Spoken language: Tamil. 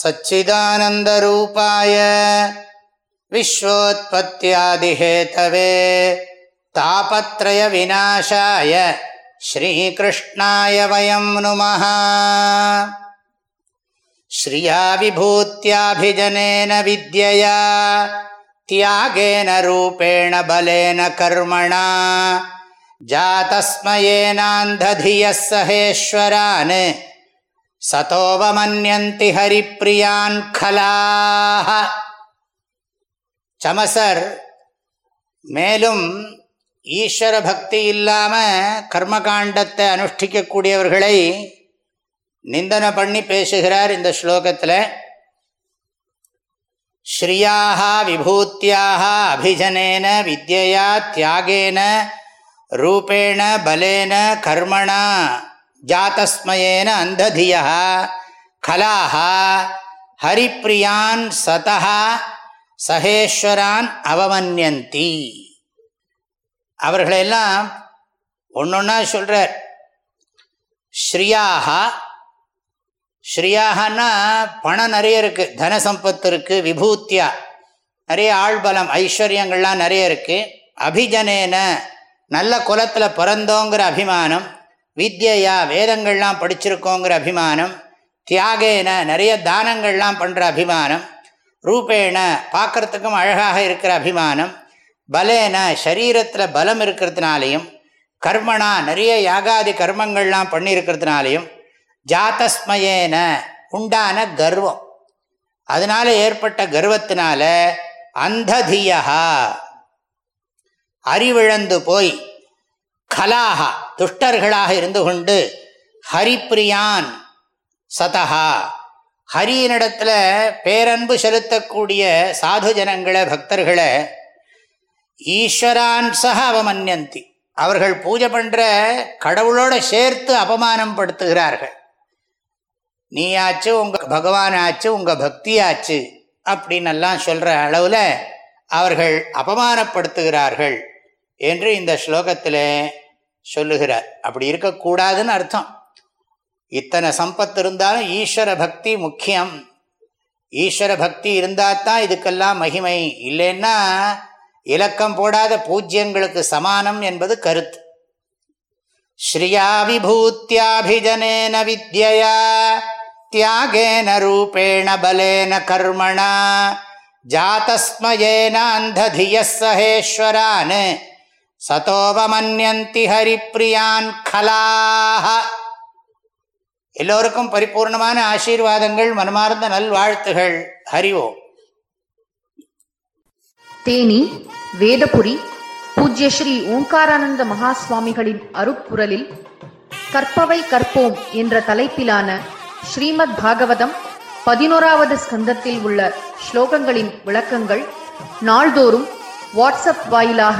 सच्चिदानन्दरूपाय विश्वोत्पत्त्यादिहेतवे तापत्रयविनाशाय श्रीकृष्णाय वयं नुमः श्रिया विभूत्याभिजनेन विद्यया त्यागेन रूपेण बलेन कर्मणा जातस्मयेनान्धधियः सहेश्वरान् சதோவமன்யந்தி ஹரிப்பிரியான் கலாக சமசர் மேலும் ஈஸ்வர பக்தி இல்லாமல் கர்மகாண்டத்தை அனுஷ்டிக்கக்கூடியவர்களை நிந்தனை பண்ணி பேசுகிறார் இந்த ஸ்லோகத்தில். ஸ்ரீயாக விபூத்தியாக அபிஜனேன வித்யா தியாகேன ரூபேண பலேன கர்மணா ஜாத்தஸ்மயேன அந்ததியா கலாஹா ஹரிப்பிரியான் சதா சகேஸ்வரான் அவமன்யந்தி அவர்களெல்லாம் ஒன்றொன்னா சொல்கிறார் ஸ்ரீயாகா ஸ்ரீயாகனா பணம் நிறைய இருக்குது தன சம்பத்து இருக்குது விபூத்தியா நிறைய ஆழ்பலம் ஐஸ்வர்யங்கள்லாம் நிறைய இருக்குது அபிஜனேன நல்ல குலத்தில் பிறந்தோங்கிற அபிமானம் வித்யா வேதங்கள்லாம் படிச்சிருக்கோங்கிற அபிமானம் தியாகேன நிறைய தானங்கள்லாம் பண்ணுற அபிமானம் ரூபேண பார்க்குறதுக்கும் அழகாக இருக்கிற அபிமானம் பலேன சரீரத்தில் பலம் இருக்கிறதுனாலையும் கர்மனா நிறைய யாகாதி கர்மங்கள்லாம் பண்ணியிருக்கிறதுனாலையும் ஜாத்தஸ்மயேன உண்டான கர்வம். அதனால் ஏற்பட்ட கர்வத்தினால அந்ததியா அறிவிழந்து போய் கலாகா துஷ்டர்களாக இருந்து கொண்டு ஹரிப்பிரியான் சதஹா. ஹரியினிடத்தில் பேரன்பு செலுத்தக்கூடிய சாது ஜனங்களை பக்தர்களை ஈஸ்வரான் சக அவமன்யந்தி. அவர்கள் பூஜை பண்ணுற கடவுளோடு சேர்த்து அபமானம் படுத்துகிறார்கள். நீயாச்சு உங்கள் பகவானாச்சு உங்கள் பக்தியாச்சு அப்படின்னெல்லாம் சொல்கிற அளவில் அவர்கள் அபமானப்படுத்துகிறார்கள் என்று இந்த ஸ்லோகத்தில் சொல்லுகிறார். அப்படி இருக்கக்கூடாதுன்னு அர்த்தம். இத்தனை சம்பத்து இருந்தாலும் ஈஸ்வர பக்தி முக்கியம். ஈஸ்வர பக்தி இருந்தால் தான் இதுக்கெல்லாம் மகிமை. இல்லைன்னா இலக்கம் போடாத பூஜ்யங்களுக்கு சமானம் என்பது கருத்து. ஸ்ரீயா விபூத்தியாபிஜனேன வித்யா தியாகேன ரூபேண பலேன கர்மணா ஜாத்தஸ்மயேன அந்ததிய சகேஸ்வரான் சதோபமன்யந்தி ஹரிப்பிரியான் கலாக எல்லோருக்கும் பரிபூர்ணமான ஆசீர்வாதங்கள் மனமார்ந்த நல்வாழ்த்துகள். ஹரிவோம் தேனி வேதபுரி பூஜ்ய ஸ்ரீ ஓங்காரானந்த மகா சுவாமிகளின் அருப்புரலில் கற்பவை கற்போம் என்ற தலைப்பிலான ஸ்ரீமத் பாகவதம் பதினோராவது ஸ்கந்தத்தில் உள்ள ஸ்லோகங்களின் விளக்கங்கள் நாள்தோறும் வாட்ஸ்அப் வாயிலாக